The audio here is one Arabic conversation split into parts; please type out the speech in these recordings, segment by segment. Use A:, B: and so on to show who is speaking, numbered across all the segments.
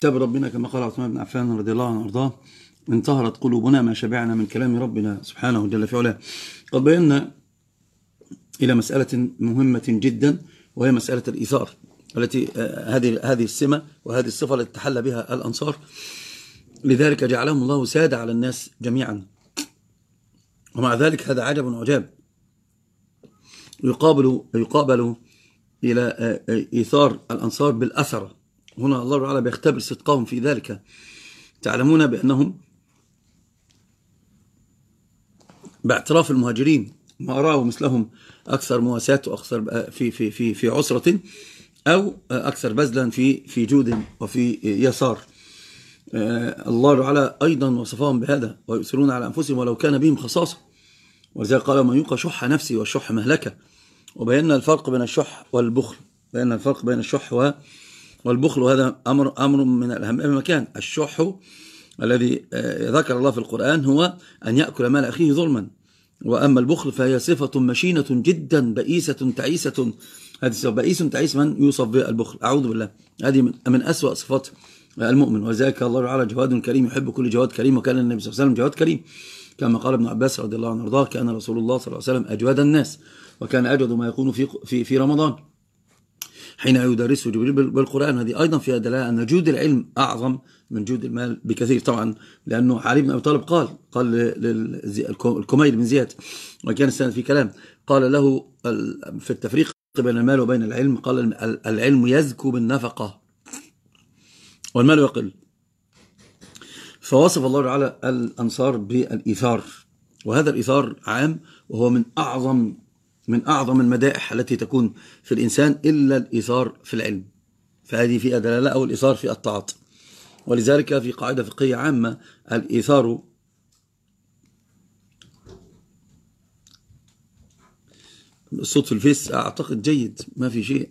A: كتاب ربنا كما قال عثمان بن عفان رضي الله عنه وارضاه انتهرت قلوبنا ما شبعنا من كلام ربنا سبحانه جل في علاه قد بينا إلى مسألة مهمة جدا وهي مسألة الإيثار التي آه، هذه هذه السمة وهذه الصفة التي تحلى بها الأنصار لذلك جعلهم الله سادة على الناس جميعا ومع ذلك هذا عجب عجاب يقابل يقابل إلى آه، آه، إيثار الأنصار بالأثرة هنا الله تعالى بيختبر صدقهم في ذلك تعلمون بأنهم باعتراف المهاجرين ما أراه مثلهم أكثر مواساة وأكثر في في في في عسرة أو أكثر بذلا في في جود وفي يسار آه، الله تعالى أيضا وصفهم بهذا ويؤثرون على أنفسهم ولو كان بهم خصاصة ولذلك قال من يوق شح نفسي والشح مهلكة وبينا الفرق بين الشح والبخل بينا الفرق بين الشح والبخل والبخل هذا أمر, أمر من الأهم مكان الشح الذي آه، ذكر الله في القرآن هو أن يأكل مال أخيه ظلما وأما البخل فهي صفة مشينة جدا بئيسة تعيسة هذه بئيس تعيس من يوصف بالبخل أعوذ بالله هذه من أسوأ صفات المؤمن وذلك الله تعالى جواد كريم يحب كل جواد كريم وكان النبي صلى الله عليه وسلم جواد كريم كما قال ابن عباس رضي الله عنه وارضاه كان رسول الله صلى الله عليه وسلم أجود الناس وكان أجود ما يكون في في في رمضان حين يدرسه جبريل بالقرآن هذه أيضا فيها دلالة أن جود العلم أعظم من جود المال بكثير طبعا لأنه علي بن أبي طالب قال قال الكميل بن زياد وكان السنة في كلام قال له في التفريق بين المال وبين العلم قال العلم يزكو بالنفقة والمال يقل فوصف الله تعالى الأنصار بالإيثار وهذا الإيثار عام وهو من أعظم من أعظم المدائح التي تكون في الإنسان إلا الإيثار في العلم فهذه في دلالة أو الإيثار في التعاطي ولذلك في قاعدة فقهية عامة الإيثار الصوت في الفيس أعتقد جيد ما في شيء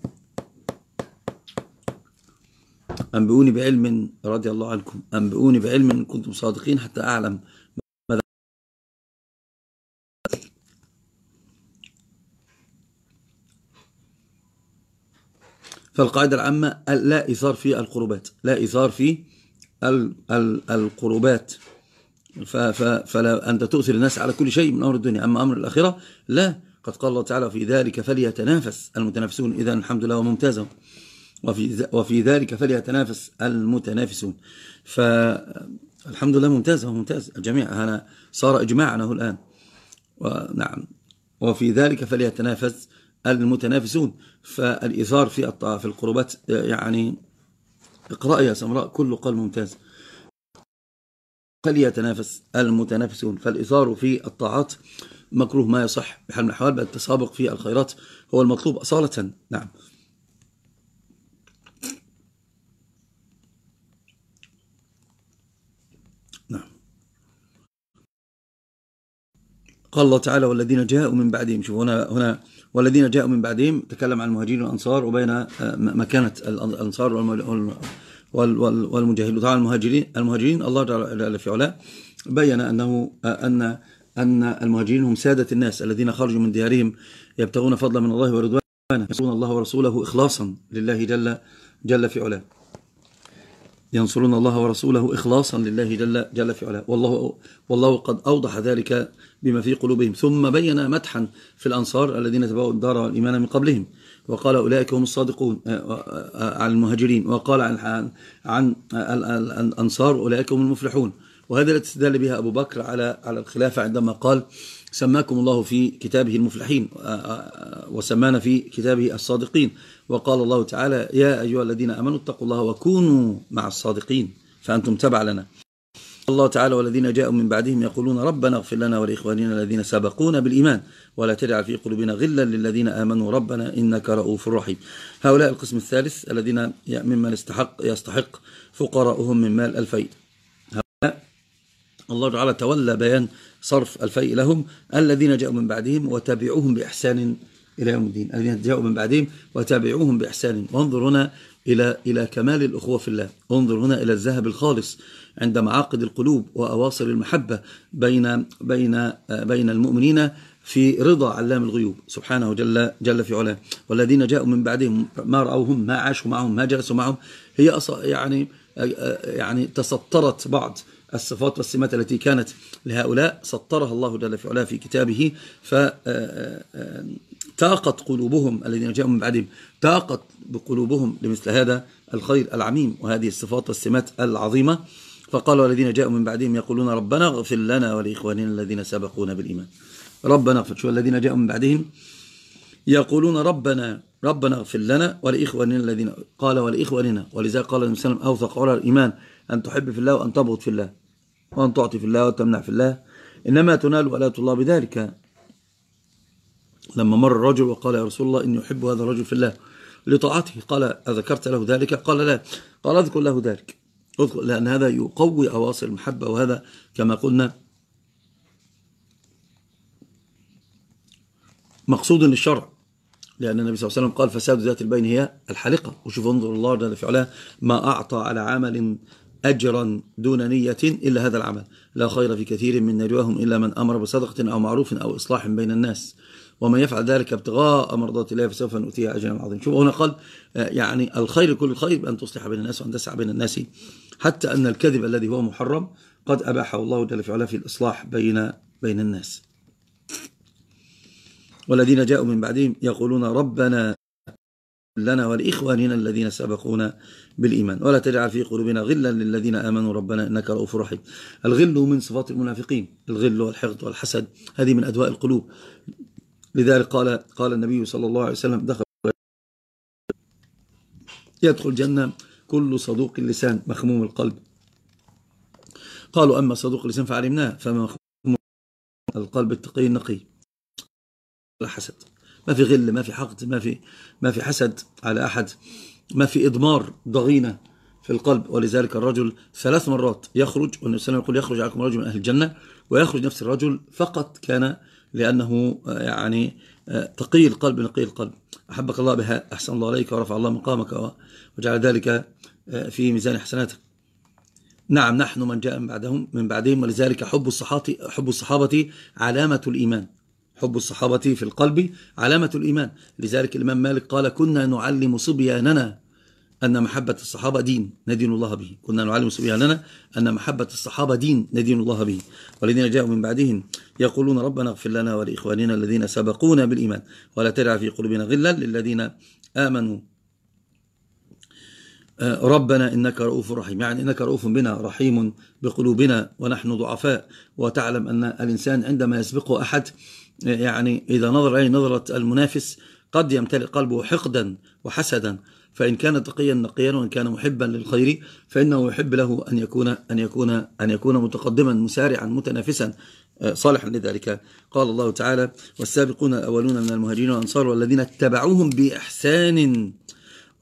A: أنبئوني بعلم رضي الله عنكم أنبئوني بعلم إن كنتم صادقين حتى أعلم فالقاعدة العامة لا إثار في القربات لا إثار في القربات فلا أنت تؤثر الناس على كل شيء من أمر الدنيا أما أمر الآخرة لا قد قال الله تعالى في ذلك فليتنافس المتنافسون إذا الحمد لله وممتازه وفي وفي ذلك فليتنافس المتنافسون فالحمد لله ممتاز وممتاز الجميع هنا صار إجماعنا هو الآن ونعم وفي ذلك فليتنافس المتنافسون فالإثار في في القربات يعني اقرأ يا سمراء كل قال ممتاز فليتنافس المتنافسون فالإثار في الطاعات مكروه ما يصح بحال من الأحوال بل التسابق في الخيرات هو المطلوب أصالة نعم, نعم. قال الله تعالى والذين جاءوا من بعدهم شوف هنا هنا والذين جاءوا من بعدهم تكلم عن المهاجرين والأنصار وبين آه، مكانة الأنصار والمجاهدين طبعا المهاجرين المهاجرين الله جل في علاه بين أنه آه، أن أن المهاجرين هم سادة الناس الذين خرجوا من ديارهم يبتغون فضلا من الله ورضوانه ينصرون الله ورسوله إخلاصا لله جل جل في علاه ينصرون الله ورسوله إخلاصا لله جل جل في علاه والله والله قد أوضح ذلك بما في قلوبهم ثم بين مدحا في الأنصار الذين تبعوا الدار والإيمان من قبلهم وقال أولئك هم الصادقون آه، آه، آه، عن المهاجرين وقال عن, عن الأنصار أولئك هم المفلحون وهذا الاستدلال بها أبو بكر على على الخلافة عندما قال سماكم الله في كتابه المفلحين وسمانا في كتابه الصادقين وقال الله تعالى يا أيها الذين أمنوا اتقوا الله وكونوا مع الصادقين فأنتم تبع لنا الله تعالى والذين جاءوا من بعدهم يقولون ربنا اغفر لنا ولإخواننا الذين سبقونا بالإيمان ولا تجعل في قلوبنا غلا للذين آمنوا ربنا إنك رؤوف رحيم هؤلاء القسم الثالث الذين ممن يستحق, يستحق فقراؤهم من مال الفيء هؤلاء الله تعالى تولى بيان صرف الفيء لهم الذين جاءوا من بعدهم وتبعوهم بإحسان إلى يوم الدين الذين جاءوا من بعدهم وتابعوهم بإحسان وانظر هنا إلى إلى كمال الأخوة في الله انظر هنا إلى الذهب الخالص عند معاقد القلوب وأواصر المحبة بين بين بين المؤمنين في رضا علام الغيوب سبحانه جل جل في علاه والذين جاءوا من بعدهم ما رأوهم ما عاشوا معهم ما جلسوا معهم هي يعني يعني تسطرت بعض الصفات والسمات التي كانت لهؤلاء سطرها الله جل في علاه في كتابه ف تاقت قلوبهم الذين جاءوا من بعدهم تاقت بقلوبهم لمثل هذا الخير العميم وهذه الصفات والسمات العظيمة فقال والذين جاءوا من بعدهم يقولون ربنا اغفر لنا ولإخواننا الذين سبقونا بالإيمان ربنا اغفر شو الذين جاءوا من بعدهم يقولون ربنا ربنا اغفر لنا ولإخواننا الذين قال ولإخواننا ولذا قال النبي صلى الله عليه وسلم أوثق على الإيمان أن تحب في الله وأن تبغض في الله وأن تعطي في الله وتمنع في الله إنما تنال ولاة الله بذلك لما مر الرجل وقال يا رسول الله إني أحب هذا الرجل في الله لطاعته قال أذكرت له ذلك قال لا قال أذكر له ذلك لأن هذا يقوي أواصر المحبة وهذا كما قلنا مقصود للشرع لأن النبي صلى الله عليه وسلم قال فساد ذات البين هي الحلقة وشوف انظر الله جل فعلا ما أعطى على عمل أجرا دون نية إلا هذا العمل لا خير في كثير من نجواهم إلا من أمر بصدقة أو معروف أو إصلاح بين الناس ومن يفعل ذلك ابتغاء مرضات الله فسوف نؤتيها أجرا عظيما شوف هنا قال آه، يعني الخير كل الخير أن تصلح بين الناس وأن تسعى بين الناس حتى أن الكذب الذي هو محرم قد أباحه الله جل وعلا في الإصلاح بين بين الناس والذين جاءوا من بعدهم يقولون ربنا لنا ولإخواننا الذين سبقونا بالإيمان ولا تجعل في قلوبنا غلا للذين آمنوا ربنا إنك رؤوف رحيم الغل من صفات المنافقين الغل والحقد والحسد هذه من أدواء القلوب لذلك قال قال النبي صلى الله عليه وسلم دخل يدخل الجنة كل صدوق اللسان مخموم القلب قالوا أما صدوق اللسان فعلمناه فما مخموم القلب التقي النقي لا حسد ما في غل ما في حقد ما في ما في حسد على أحد ما في إضمار ضغينة في القلب ولذلك الرجل ثلاث مرات يخرج والنبي صلى الله عليه وسلم يقول يخرج عليكم رجل من أهل الجنة ويخرج نفس الرجل فقط كان لأنه آه، يعني آه، تقيل قلب نقيل قلب أحبك الله بها أحسن الله عليك ورفع الله مقامك وجعل ذلك آه، في ميزان حسناتك نعم نحن من جاء من بعدهم من بعدهم ولذلك حب الصحابة حب الصحابة علامة الإيمان حب الصحابة في القلب علامة الإيمان لذلك الإمام مالك قال كنا نعلم صبياننا أن محبة الصحابة دين ندين الله به كنا نعلم صبياننا أن محبة الصحابة دين ندين الله به والذين جاءوا من بعدهم يقولون ربنا اغفر لنا ولإخواننا الذين سبقونا بالإيمان ولا تدع في قلوبنا غلا للذين آمنوا آه، ربنا إنك رؤوف رحيم يعني إنك رؤوف بنا رحيم بقلوبنا ونحن ضعفاء وتعلم أن الإنسان عندما يسبقه أحد آه، يعني إذا نظر إليه نظرة المنافس قد يمتلئ قلبه حقدا وحسدا فإن كان تقيا نقيا وإن كان محبا للخير فإنه يحب له أن يكون أن يكون أن يكون متقدما مسارعا متنافسا آه، صالحا لذلك قال الله تعالى والسابقون الأولون من المهاجرين والأنصار والذين اتبعوهم بإحسان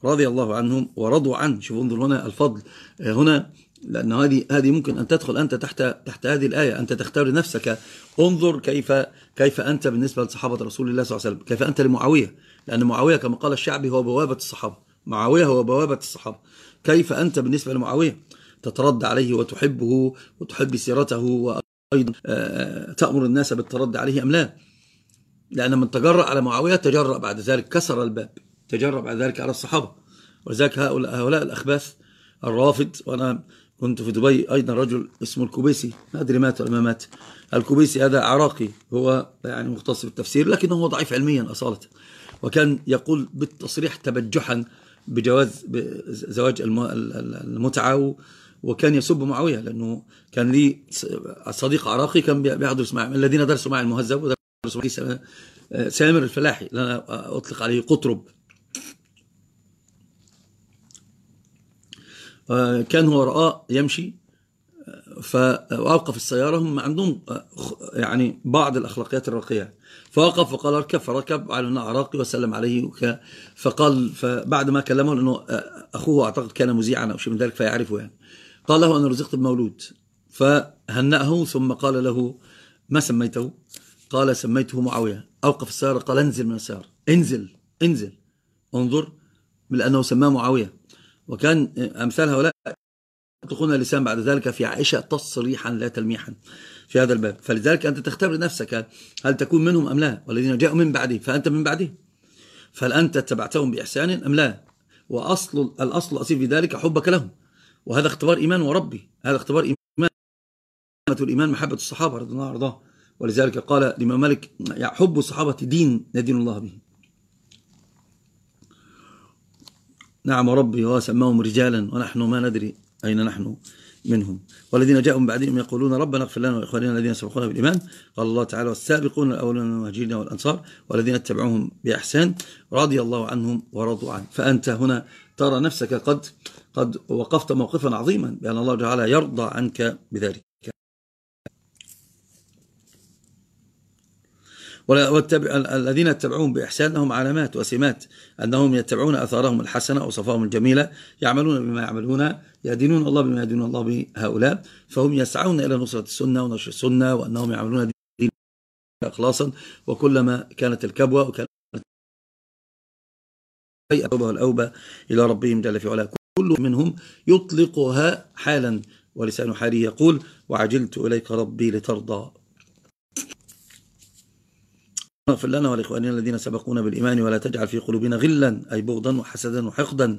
A: رضي الله عنهم ورضوا عنه شوفوا انظروا هنا الفضل آه، هنا لأن هذه هذه ممكن أن تدخل أنت تحت تحت هذه الآية أنت تختار نفسك انظر كيف كيف أنت بالنسبة لصحابة رسول الله صلى الله عليه وسلم كيف أنت لمعاوية لأن معاوية كما قال الشعبي هو بوابة الصحابة معاوية هو بوابة الصحابة كيف أنت بالنسبة لمعاوية تترد عليه وتحبه وتحب سيرته و أيضا آه، تأمر الناس بالترد عليه أم لا لأن من تجرأ على معاوية تجرأ بعد ذلك كسر الباب تجرأ بعد ذلك على الصحابة وذلك هؤلاء, هؤلاء الأخباث الرافض وأنا كنت في دبي أيضا رجل اسمه الكوبيسي ما أدري مات ولا ما مات الكوبيسي هذا عراقي هو يعني مختص بالتفسير لكنه ضعيف علميا أصالة وكان يقول بالتصريح تبجحا بجواز زواج المتعة وكان يسب معاوية لأنه كان لي صديق عراقي كان بيحضر مع الذين درسوا معي المهذب ودرسوا معي آه، سامر الفلاحي اللي أنا أطلق عليه قطرب آه، كان هو رآه يمشي آه، فأوقف السيارة هم عندهم يعني بعض الأخلاقيات الراقية فوقف وقال اركب فركب على أنه عراقي وسلم عليه فقال فبعد ما كلمه لأنه أخوه أعتقد كان مذيعا أو شيء من ذلك فيعرفه يعني قال له أنا رزقت بمولود فهنأه ثم قال له ما سميته قال سميته معاوية أوقف السيارة قال انزل من السيارة انزل انزل انظر لأنه سماه معاوية وكان أمثال هؤلاء تقولنا اللسان بعد ذلك في عائشة تصريحا لا تلميحا في هذا الباب فلذلك أنت تختبر نفسك هل تكون منهم أم لا والذين جاءوا من بعدي فأنت من بعدي فهل أنت اتبعتهم بإحسان أم لا وأصل الأصل الأصيل في ذلك حبك لهم وهذا اختبار إيمان وربي هذا اختبار إيمان الإيمان محبة الصحابة رضي الله عنهم ولذلك قال الإمام مالك حب الصحابة دين ندين الله به نعم ربي وسماهم رجالا ونحن ما ندري أين نحن منهم والذين جاءوا من بعدهم يقولون ربنا اغفر لنا وإخواننا الذين سبقونا بالإيمان قال الله تعالى والسابقون الأولون من المهاجرين والأنصار والذين اتبعوهم بإحسان رضي الله عنهم ورضوا عنه فأنت هنا ترى نفسك قد قد وقفت موقفا عظيما بأن الله تعالى يرضى عنك بذلك والذين يتبعون بإحسان لهم علامات وسمات أنهم يتبعون أثارهم الحسنة وصفاهم الجميلة يعملون بما يعملون يدينون الله بما يدينون الله به هؤلاء فهم يسعون إلى نصرة السنة ونشر السنة وأنهم يعملون دين إخلاصا وكلما كانت الكبوة وكان أي التوبة الأوبة إلى ربهم جل في علا كل منهم يطلقها حالا ولسان حاله يقول وعجلت إليك ربي لترضى اغفر لنا ولإخواننا الذين سبقونا بالإيمان ولا تجعل في قلوبنا غلا أي بغضا وحسدا وحقدا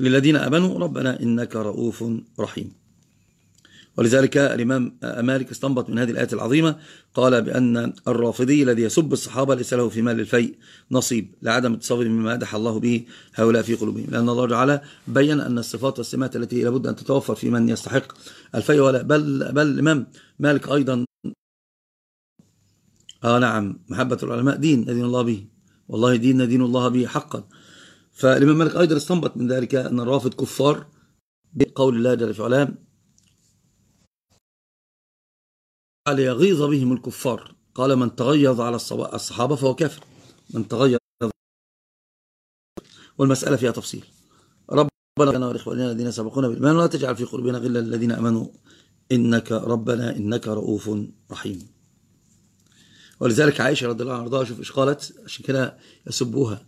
A: للذين أمنوا ربنا إنك رؤوف رحيم ولذلك الإمام مالك استنبط من هذه الآية العظيمة قال بأن الرافضي الذي يسب الصحابة ليس له في مال الفيء نصيب لعدم اتصافهم مما أدح الله به هؤلاء في قلوبهم لأن الله تعالى بين أن الصفات والسمات التي لابد أن تتوفر في من يستحق الفيء ولا بل, بل الإمام مالك أيضا آه نعم محبة العلماء دين دين الله به والله دين دين الله به حقا فالإمام مالك أيضا استنبط من ذلك أن الرافض كفار بقول الله جل في علام ليغيظ بهم الكفار قال من تغيظ على الصحابة فهو كافر من تغيظ والمسألة فيها تفصيل ربنا لنا ولإخواننا الذين سبقونا بالإيمان ولا تجعل في قلوبنا غلا للذين آمنوا إنك ربنا إنك رؤوف رحيم ولذلك عائشة رضي الله عنها شوف إيش قالت عشان كده يسبوها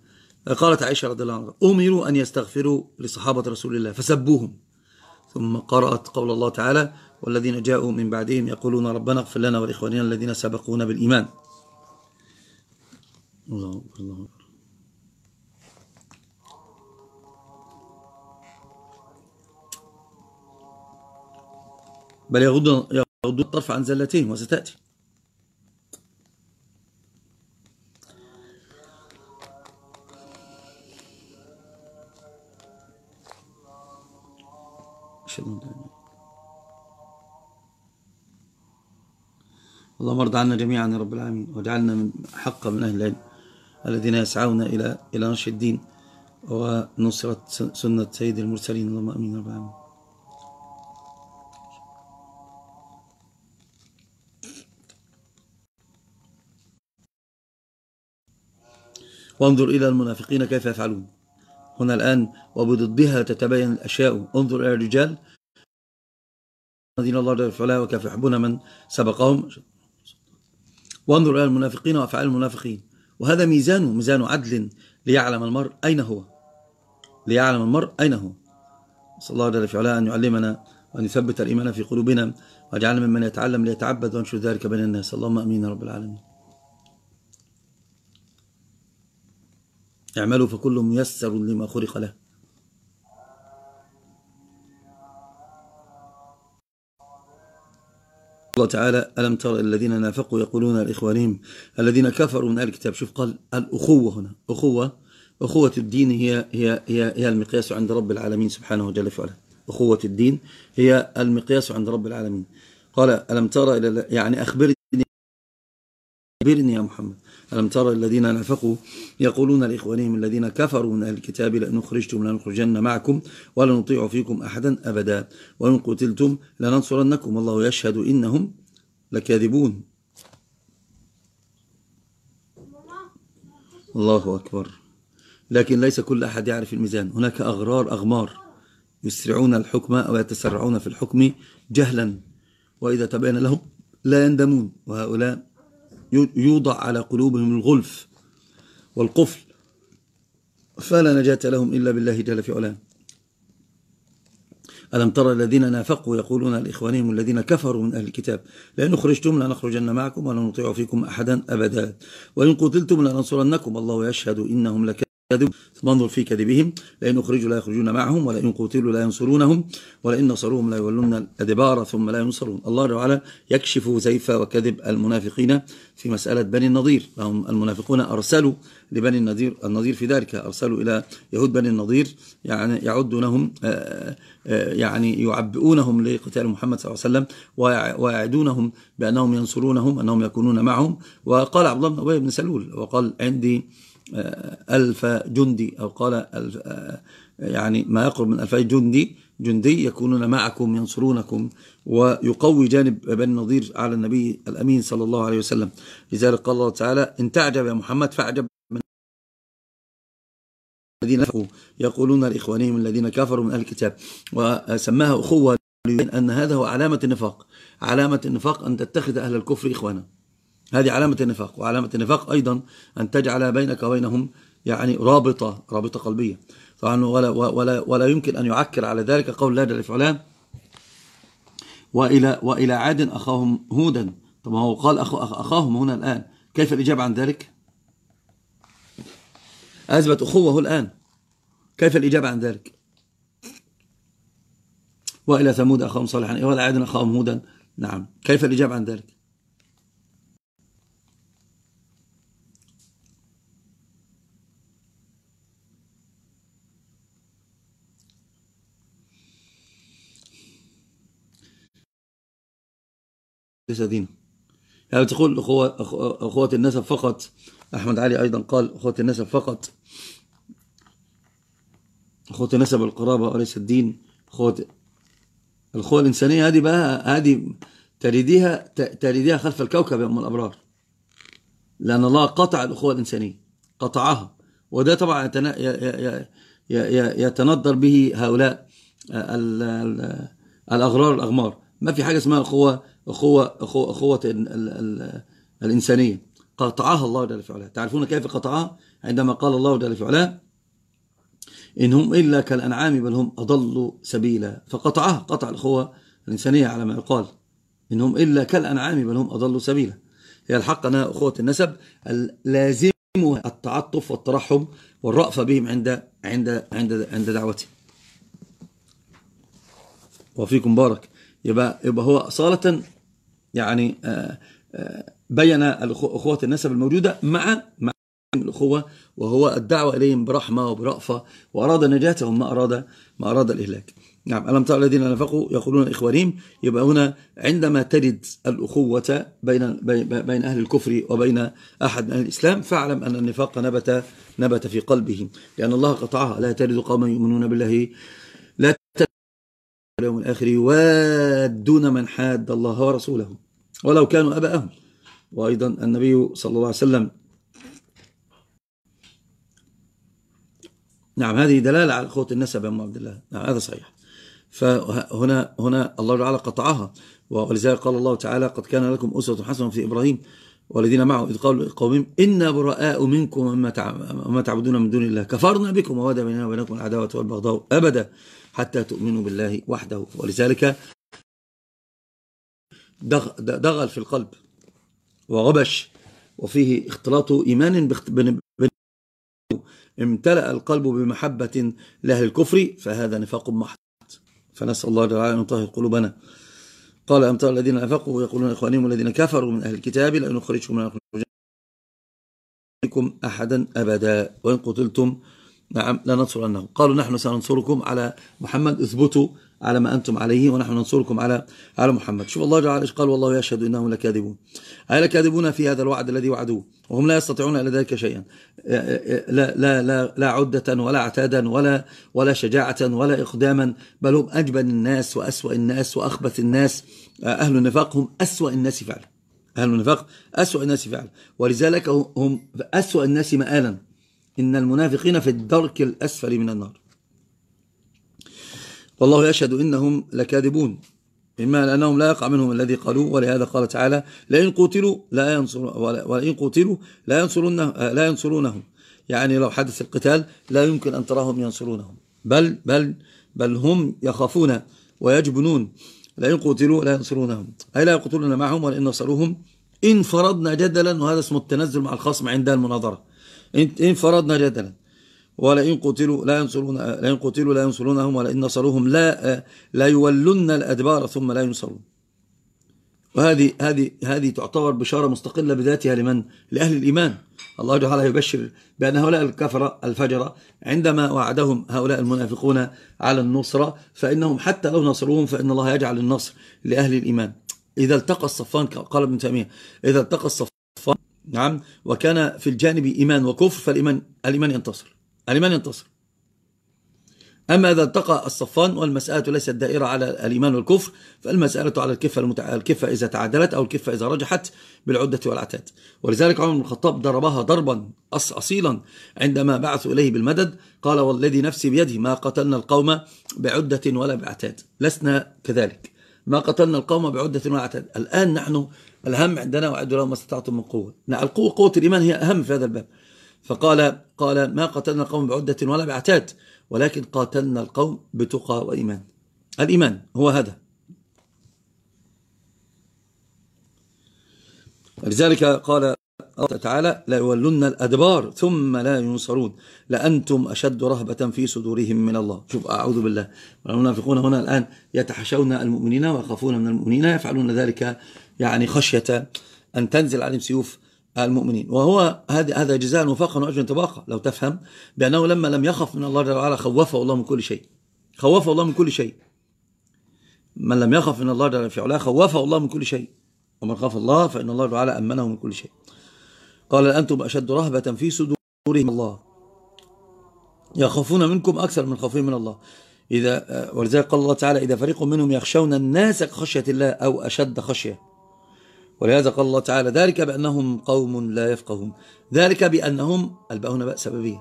A: قالت عائشة رضي الله عنها أمروا أن يستغفروا لصحابة رسول الله فسبوهم ثم قرأت قول الله تعالى والذين جاءوا من بعدهم يقولون ربنا اغفر لنا ولإخواننا الذين سبقونا بالإيمان الله أكبر الله أكبر بل يغضون يغضون الطرف عن زلتهم وستأتي أشهد أن اللهم ارض عنا جميعا يا رب العالمين واجعلنا من حقا من أهل العلم الذين يسعون إلى إلى نشر الدين ونصرة سنة سيد المرسلين اللهم أمين يا رب العالمين وانظر إلى المنافقين كيف يفعلون هنا الآن وبضدها تتبين الأشياء انظر إلى الرجال الذين الله جل وعلا وكيف يحبون من سبقهم وانظر إلى المنافقين وأفعال المنافقين وهذا ميزان ميزان عدل ليعلم المرء أين هو ليعلم المرء أين هو صلى الله جل وعلا أن يعلمنا وأن يثبت الإيمان في قلوبنا واجعلنا ممن يتعلم ليتعبد وانشر ذلك بين الناس اللهم أمين رب العالمين اعملوا فكل ميسر لما خلق له الله تعالى ألم تر الذين نافقوا يقولون لإخوانهم الذين كفروا من أهل الكتاب شوف قال الأخوة هنا أخوة أخوة الدين هي هي هي, هي المقياس عند رب العالمين سبحانه وجل وعلا أخوة الدين هي المقياس عند رب العالمين قال ألم تر إلى يعني أخبرني أخبرني يا محمد ألم ترى الذين نفقوا يقولون لإخوانهم الذين كفروا من أهل الكتاب لأن أخرجتم لنخرجن معكم ولا نطيع فيكم أحدا أبدا وإن قتلتم لننصرنكم والله يشهد إنهم لكاذبون الله أكبر لكن ليس كل أحد يعرف الميزان هناك أغرار أغمار يسرعون الحكم أو يتسرعون في الحكم جهلا وإذا تبين لهم لا يندمون وهؤلاء يوضع على قلوبهم الغلف والقفل فلا نجاة لهم إلا بالله جل في علاه ألم ترى الذين نافقوا يقولون لإخوانهم الذين كفروا من أهل الكتاب لئن أخرجتم لنخرجن معكم ولا نطيع فيكم أحدا أبدا وإن قتلتم لننصرنكم الله يشهد إنهم لك كذب فانظر في كذبهم لئن أخرجوا لا يخرجون معهم ولئن قتلوا لا ينصرونهم ولئن نصروهم لا يولون الأدبار ثم لا ينصرون الله تعالى يكشف زيف وكذب المنافقين في مسألة بني النضير فهم المنافقون أرسلوا لبني النضير, النضير في ذلك أرسلوا إلى يهود بني النضير يعني يعدونهم آه، آه، يعني يعبئونهم لقتال محمد صلى الله عليه وسلم ويعدونهم بأنهم ينصرونهم أنهم يكونون معهم وقال عبد الله بن أبي بن سلول وقال عندي ألف جندي أو قال ألف يعني ما يقرب من ألف جندي جندي يكونون معكم ينصرونكم ويقوي جانب بني النضير على النبي الأمين صلى الله عليه وسلم لذلك قال الله تعالى إن تعجب يا محمد فاعجب من الذين نفقوا يقولون لإخوانهم الذين كفروا من أهل الكتاب وسماها أخوة أن هذا هو علامة النفاق علامة النفاق أن تتخذ أهل الكفر إخوانا هذه علامة النفاق وعلامة النفاق أيضا أن تجعل بينك وبينهم يعني رابطة رابطة قلبية طبعا ولا, ولا, ولا يمكن أن يعكر على ذلك قول الله جل فعلا وإلى, وإلى عاد أخاهم هودا طب هو قال أخو أخاهم هنا الآن كيف الإجابة عن ذلك أثبت أخوه الآن كيف الإجابة عن ذلك وإلى ثمود أخاهم صالحا وإلى عاد أخاهم هودا نعم كيف الإجابة عن ذلك جسدنا يعني تقول أخوة, أخوة النسب فقط أحمد علي أيضا قال أخوة النسب فقط أخوة النسب القرابة وليس الدين أخوة الأخوة الإنسانية هذه بقى هذه تريديها تريديها خلف الكوكب يا أم الأبرار لأن الله قطع الأخوة الإنسانية قطعها وده طبعا يتندر به هؤلاء الأغرار الأغمار ما في حاجة اسمها أخوة أخوة, أخوة, أخوة الـ الـ الإنسانية قطعها الله جل في علاه تعرفون كيف قطعها عندما قال الله جل في علاه إلا كالأنعام بل هم أضلوا سبيلا فقطعها قطع الأخوة الإنسانية على ما يقال إنهم إلا كالأنعام بل هم أضلوا سبيلا هي الحق أنها أخوة النسب اللازم التعطف والترحم والرأفة بهم عند عند عند عند دعوتي وفيكم بارك يبقى يبقى هو أصالة يعني آه، آه، بين أخوة النسب الموجودة مع مع الأخوة وهو الدعوة إليهم برحمة وبرأفة وأراد نجاتهم ما أراد ما أراد الإهلاك نعم ألم ترى الذين نفقوا يقولون إخوانهم يبقى هنا عندما تجد الأخوة بين بين أهل الكفر وبين أحد أهل الإسلام فاعلم أن النفاق نبت نبت في قلبهم لأن الله قطعها لا تجد قوما يؤمنون بالله لا تجد اليوم الآخر يوادون من حاد الله ورسوله ولو كانوا أباءهم وأيضا النبي صلى الله عليه وسلم نعم هذه دلالة على قوة النسب يا أم عبد الله نعم هذا صحيح فهنا هنا الله تعالى قطعها ولذلك قال الله تعالى قد كان لكم أسرة حسنة في إبراهيم والذين معه إذ قالوا لقومهم إنا براء منكم وما تعبدون من دون الله كفرنا بكم وودى بيننا وبينكم العداوة والبغضاء أبدا حتى تؤمنوا بالله وحده ولذلك دغل في القلب وغبش وفيه اختلاط إيمان امتلأ القلب بمحبة لأهل الكفر فهذا نفاق محض فنسأل الله تعالى أن يطهر قلوبنا قال ترى الذين أنفقوا يقولون إخوانهم الذين كفروا من أهل الكتاب لأن نخرجكم من أخرجكم أحدا أبدا وإن قتلتم نعم لا أنه قالوا نحن سننصركم على محمد اثبتوا على ما أنتم عليه ونحن ننصركم على على محمد شوف الله جعل قال والله يشهد إنهم لكاذبون أي لكاذبون في هذا الوعد الذي وعدوه وهم لا يستطيعون إلى ذلك شيئا لا, لا, لا, لا عدة ولا عتادا ولا, ولا شجاعة ولا إقداما بل هم أجبن الناس وأسوأ الناس وأخبث الناس أهل النفاق هم أسوأ الناس فعلا أهل النفاق أسوأ الناس فعلا ولذلك هم أسوأ الناس مآلا إن المنافقين في الدرك الأسفل من النار والله يشهد إنهم لكاذبون إما لأنهم لا يقع منهم الذي قالوه ولهذا قال تعالى لئن قتلوا لا ينصرون ولئن قتلوا لا ينصرونه لا ينصرونهم يعني لو حدث القتال لا يمكن أن تراهم ينصرونهم بل بل بل هم يخافون ويجبنون لئن قتلوا لا ينصرونهم أي لا يقتلون معهم ولئن نصروهم إن فرضنا جدلا وهذا اسمه التنزل مع الخصم عند المناظرة إن فرضنا جدلا ولئن قتلوا لا ينصرون لئن قتلوا لا ينصرونهم ولئن نصروهم لا لا يولن الادبار ثم لا ينصرون وهذه هذه هذه تعتبر بشاره مستقله بذاتها لمن لأهل الإيمان الله جل يبشر بأن هؤلاء الكفرة الفجرة عندما وعدهم هؤلاء المنافقون على النصرة فإنهم حتى لو نصروهم فإن الله يجعل النصر لأهل الإيمان إذا التقى الصفان قال ابن تيمية إذا التقى الصفان نعم وكان في الجانب إيمان وكفر فالإيمان الإيمان ينتصر الإيمان يعني ينتصر أما إذا التقى الصفان والمسألة ليست دائرة على الإيمان والكفر فالمسألة على الكفة, المتع... الكفة إذا تعادلت أو الكفة إذا رجحت بالعدة والعتاد ولذلك عمر بن الخطاب ضربها ضربا أصيلا عندما بعث إليه بالمدد قال والذي نفسي بيده ما قتلنا القوم بعدة ولا بعتاد لسنا كذلك ما قتلنا القوم بعدة ولا بعتاد الآن نحن الهم عندنا وعدوا لهم ما استطعتم من قوة نعم، القوة قوة الإيمان هي أهم في هذا الباب فقال قال ما قتلنا القوم بعدة ولا بعتاد ولكن قاتلنا القوم بتقى وإيمان الإيمان هو هذا لذلك قال الله تعالى لا يولون الأدبار ثم لا ينصرون لأنتم أشد رهبة في صدورهم من الله شوف أعوذ بالله المنافقون هنا الآن يتحشون المؤمنين ويخافون من المؤمنين يفعلون ذلك يعني خشية أن تنزل عليهم سيوف المؤمنين وهو هذا جزاء وفاقا واجر تباقا لو تفهم بانه لما لم يخف من الله جل وعلا خوفه الله من كل شيء خوفه الله من كل شيء من لم يخف من الله جل في علاه خوفه الله من كل شيء ومن خاف الله فان الله جل وعلا امنه من كل شيء قال انتم اشد رهبه في صدورهم الله يخافون منكم اكثر من خوفهم من الله اذا ولذلك قال الله تعالى اذا فريق منهم يخشون الناس كخشيه الله او اشد خشيه ولهذا قال الله تعالى ذلك بأنهم قوم لا يفقهون ذلك بأنهم الباء هنا بقى سببية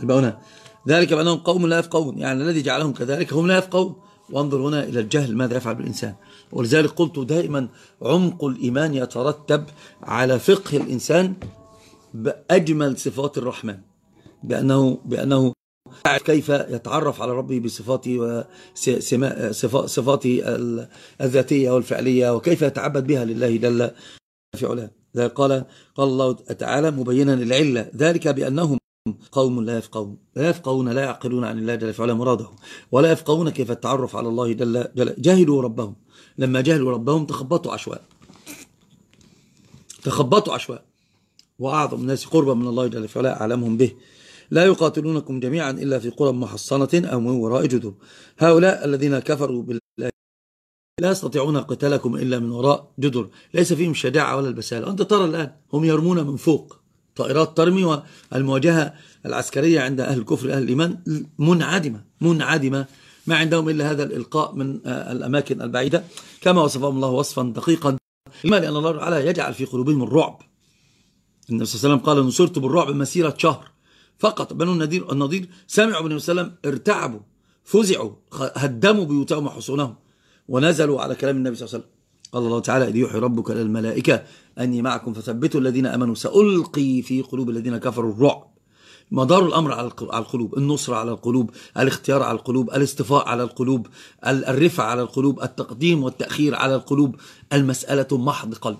A: الباء ذلك بأنهم قوم لا يفقهون يعني الذي جعلهم كذلك هم لا يفقهون وانظر هنا إلى الجهل ماذا يفعل بالإنسان ولذلك قلت دائما عمق الإيمان يترتب على فقه الإنسان بأجمل صفات الرحمن بأنه, بأنه كيف يتعرف على ربي بصفاته آه، وصفاتي آه، آه، الذاتية والفعلية وكيف يتعبد بها لله جل في علاه ذلك قال قال الله تعالى مبينا العلة ذلك بأنهم قوم لا يفقهون لا يفقهون لا يعقلون عن الله جل في علاه مراده ولا يفقهون كيف التعرف على الله جل, جل جهلوا ربهم لما جهلوا ربهم تخبطوا عشواء تخبطوا عشواء وأعظم الناس قربا من الله جل في علاه أعلمهم به لا يقاتلونكم جميعا إلا في قرى محصنة أو من وراء جدر هؤلاء الذين كفروا بالله لا يستطيعون قتالكم إلا من وراء جدر ليس فيهم الشجاعة ولا البسالة أنت ترى الآن هم يرمون من فوق طائرات ترمي والمواجهة العسكرية عند أهل الكفر أهل الإيمان منعدمة منعدمة ما عندهم إلا هذا الإلقاء من آه، الأماكن البعيدة كما وصفهم الله وصفا دقيقا لما لأن الله تعالى يجعل في قلوبهم الرعب النبي صلى الله عليه وسلم قال نصرت بالرعب مسيرة شهر فقط بنو النذير النضير سمعوا النبي صلى الله عليه وسلم ارتعبوا فزعوا هدموا بيوتهم وحصونهم ونزلوا على كلام النبي صلى الله عليه وسلم قال الله تعالى إذ يوحي ربك للملائكة أني معكم فثبتوا الذين أمنوا سألقي في قلوب الذين كفروا الرعب مدار الأمر على القلوب النصرة على القلوب الاختيار على القلوب الاستفاء على القلوب الرفع على القلوب التقديم والتأخير على القلوب المسألة محض قلب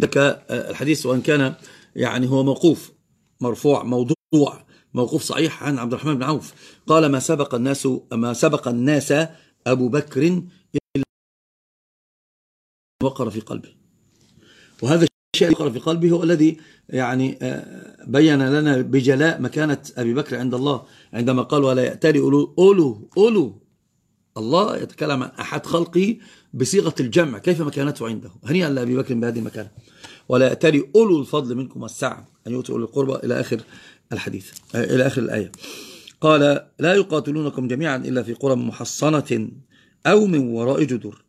A: ذلك آه، الحديث وأن كان يعني هو موقوف مرفوع موضوع موقوف صحيح عن عبد الرحمن بن عوف قال ما سبق الناس ما سبق الناس أبو بكر إلا وقر في قلبه وهذا الشيء وقر في قلبه هو الذي يعني آه، بين لنا بجلاء مكانة أبي بكر عند الله عندما قال ولا يأتري أولو أولو أولو الله يتكلم عن أحد خلقه بصيغة الجمع كيف مكانته عنده هنيئا لأبي بكر بهذه المكانة ولا يأتري أولو الفضل منكم والسعة أن يعني يؤتوا أولو القربى إلى آخر الحديث آه، إلى آخر الآية قال لا يقاتلونكم جميعا إلا في قرى محصنة أو من وراء جدر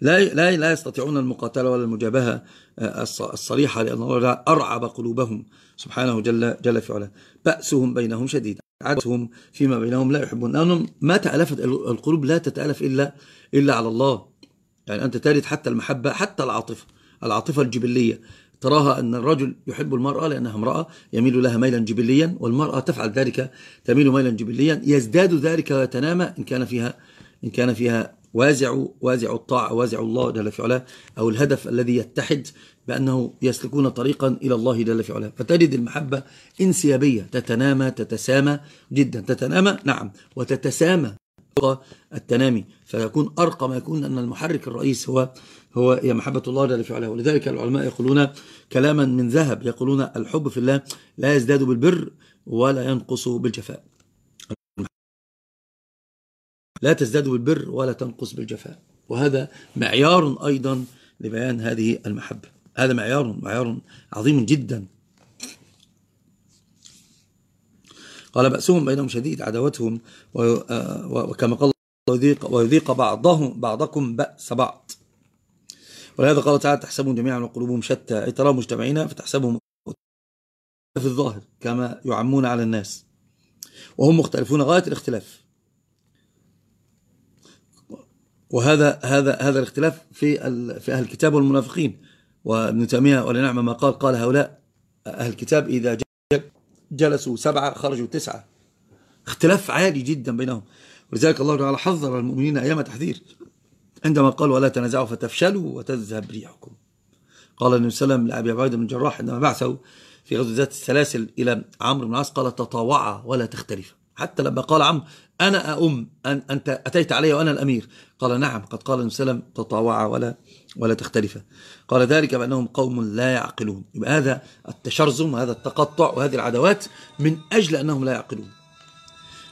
A: لا لا لا يستطيعون المقاتله ولا المجابهه آه، الصريحه لان الله ارعب قلوبهم سبحانه جل جل في علاه باسهم بينهم شديد عجزهم فيما بينهم لا يحبون لانهم ما تالفت القلوب لا تتالف الا الا على الله يعني انت ترد حتى المحبه حتى العاطفه العاطفة الجبلية تراها أن الرجل يحب المرأة لأنها امرأة يميل لها ميلا جبليا والمرأة تفعل ذلك تميل ميلا جبليا يزداد ذلك ويتنامى إن كان فيها إن كان فيها وازع وازع الطاعة وازع الله جل في علاه أو الهدف الذي يتحد بأنه يسلكون طريقا إلى الله جل في علاه فتجد المحبة انسيابية تتنامى تتسامى جدا تتنامى نعم وتتسامى التنامي فيكون أرقى ما يكون أن المحرك الرئيس هو هو هي محبة الله جل في علاه ولذلك العلماء يقولون كلاما من ذهب يقولون الحب في الله لا يزداد بالبر ولا ينقص بالجفاء لا تزداد بالبر ولا تنقص بالجفاء وهذا معيار أيضا لبيان هذه المحبة هذا معيار معيار عظيم جدا قال بأسهم بينهم شديد عداوتهم آه، وكما قال ويذيق, ويذيق بعضهم بعضكم بأس بعض ولهذا قال تعالى تحسبهم جميعا وقلوبهم شتى أي تراهم مجتمعين فتحسبهم في الظاهر كما يعمون على الناس وهم مختلفون غاية الاختلاف وهذا هذا هذا الاختلاف في في اهل الكتاب والمنافقين وابن تيميه ولنعم ما قال قال هؤلاء اهل الكتاب اذا جلسوا سبعه خرجوا تسعه اختلاف عالي جدا بينهم ولذلك الله تعالى حذر المؤمنين ايام تحذير عندما قال ولا تنازعوا فتفشلوا وتذهب ريحكم قال النبي صلى الله عليه وسلم لأبي عبيدة بن جراح عندما بعثه في غزوة ذات السلاسل إلى عمرو بن العاص قال تطاوعا ولا تختلفا حتى لما قال عمرو أنا أؤم أن أنت أتيت علي وأنا الأمير قال نعم قد قال النبي صلى الله عليه وسلم تطاوعا ولا ولا تختلفا قال ذلك بأنهم قوم لا يعقلون يبقى هذا التشرذم وهذا التقطع وهذه العداوات من أجل أنهم لا يعقلون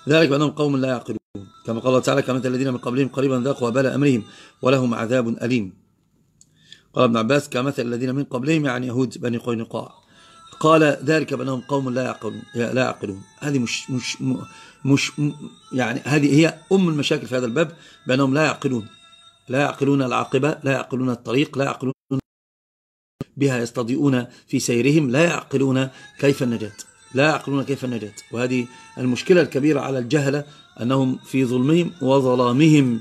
A: ذلك بأنهم قوم لا يعقلون كما قال الله تعالى كما الذين من قبلهم قريبا ذاقوا وبال أمرهم ولهم عذاب أليم قال ابن عباس كمثل الذين من قبلهم يعني يهود بني قينقاع قال ذلك بأنهم قوم لا يعقلون لا يعقلون هذه مش مش مش يعني هذه هي أم المشاكل في هذا الباب بأنهم لا يعقلون لا يعقلون العاقبة لا يعقلون الطريق لا يعقلون بها يستضيئون في سيرهم لا يعقلون كيف النجاه لا يعقلون كيف النجاة وهذه المشكلة الكبيرة على الجهلة أنهم في ظلمهم وظلامهم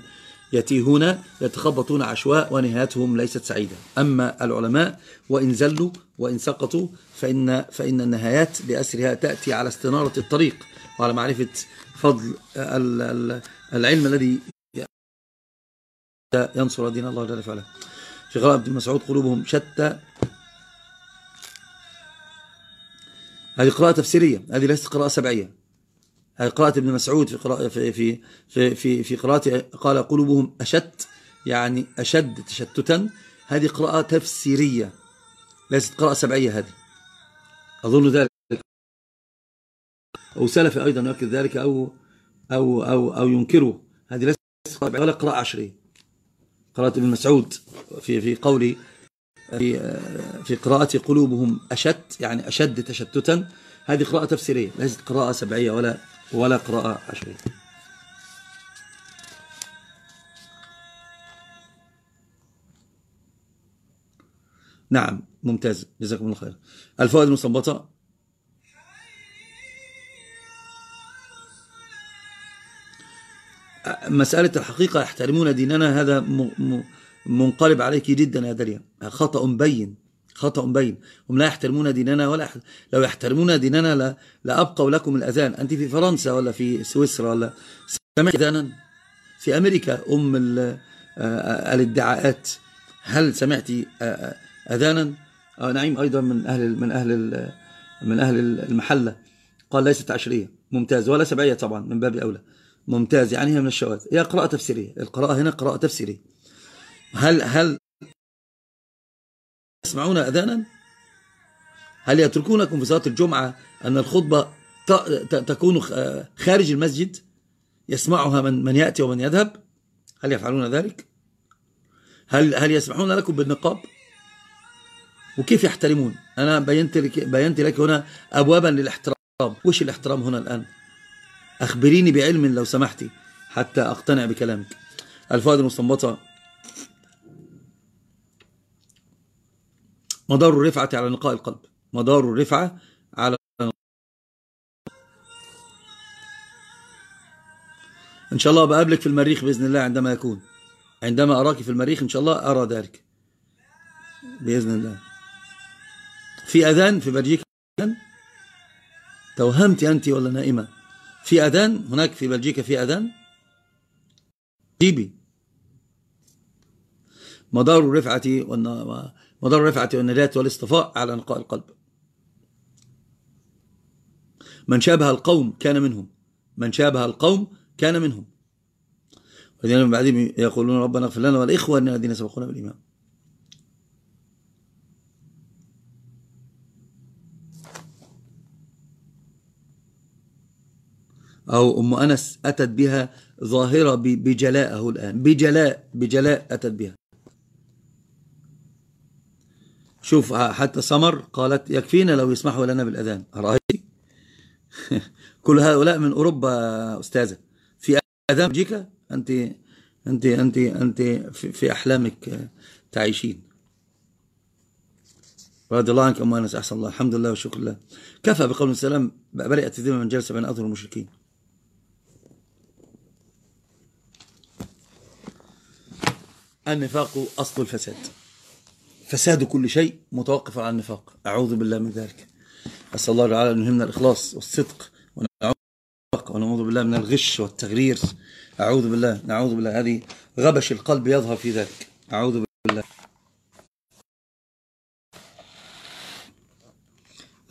A: يتيهون يتخبطون عشواء ونهايتهم ليست سعيدة أما العلماء وإن زلوا وإن سقطوا فإن, فإن النهايات لأسرها تأتي على استنارة الطريق وعلى معرفة فضل العلم الذي ينصر دين الله جل وعلا غلاء عبد المسعود قلوبهم شتى هذه قراءة تفسيرية هذه ليست قراءة سبعية هذه قراءة ابن مسعود في قراءة في في في في, قراءة قال قلوبهم أشد يعني أشد تشتتا هذه قراءة تفسيرية ليست قراءة سبعية هذه أظن ذلك أو سلف أيضا يؤكد ذلك أو أو أو أو ينكره هذه ليست قراءة ولا قراءة عشرية قراءة ابن مسعود في في قوله في آه، في قراءة قلوبهم أشد يعني أشد تشتتا هذه قراءة تفسيرية ليست قراءة سبعية ولا ولا قراءة عشرية نعم ممتاز جزاكم الله خير الفوائد المستنبطة آه، مسألة الحقيقة يحترمون ديننا هذا م... م... منقلب عليك جدا يا داليا خطأ بين خطأ بين هم لا يحترمون ديننا ولا أحد لو يحترمون ديننا لا لأبقوا لكم الأذان أنت في فرنسا ولا في سويسرا ولا سمعت أذانا في أمريكا أم آه، الادعاءات هل سمعت آه، آه، أذانا نعيم أيضا من أهل من أهل من أهل المحلة قال ليست عشرية ممتاز ولا سبعية طبعا من باب أولى ممتاز يعني هي من الشواذ هي قراءة تفسيرية القراءة هنا قراءة تفسيرية هل هل يسمعون أذانا هل يتركونكم في صلاة الجمعة أن الخطبة تكون خارج المسجد يسمعها من من يأتي ومن يذهب هل يفعلون ذلك هل هل يسمحون لكم بالنقاب وكيف يحترمون أنا بينت لك, بينت لك هنا أبوابا للاحترام وش الاحترام هنا الآن أخبريني بعلم لو سمحتي حتى أقتنع بكلامك الفاضل المستنبطة مدار الرفعة على نقاء القلب مدار الرفعة على ان شاء الله بقابلك في المريخ باذن الله عندما يكون عندما اراك في المريخ ان شاء الله ارى ذلك باذن الله في اذان في بلجيكا توهمت انت ولا نائمه في اذان هناك في بلجيكا في اذان جيبي مدار الرفعه مدار رفعة والنجاة والاصطفاء على نقاء القلب من شابه القوم كان منهم من شابه القوم كان منهم والذين من بعدهم يقولون ربنا اغفر لنا والإخوة الذين سبقونا بالإمام أو أم أنس أتت بها ظاهرة بجلاءه الآن بجلاء بجلاء أتت بها شوف آه، حتى سمر قالت يكفينا لو يسمحوا لنا بالأذان أرأيت كل هؤلاء من أوروبا أستاذة في أذان بلجيكا أنت أنت أنت أنت في, أحلامك آه، تعيشين رضي الله عنك يا أنس أحسن الله الحمد لله والشكر لله كفى بقول السلام برئت الذمة من جلسة بين أظهر المشركين النفاق أصل الفساد فساد كل شيء متوقف على النفاق أعوذ بالله من ذلك أسأل الله تعالى أن يلهمنا الإخلاص والصدق ونعوذ بالله من الغش والتغرير أعوذ بالله نعوذ بالله هذه غبش القلب يظهر في ذلك أعوذ بالله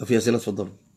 A: لو في أسئلة تفضلوا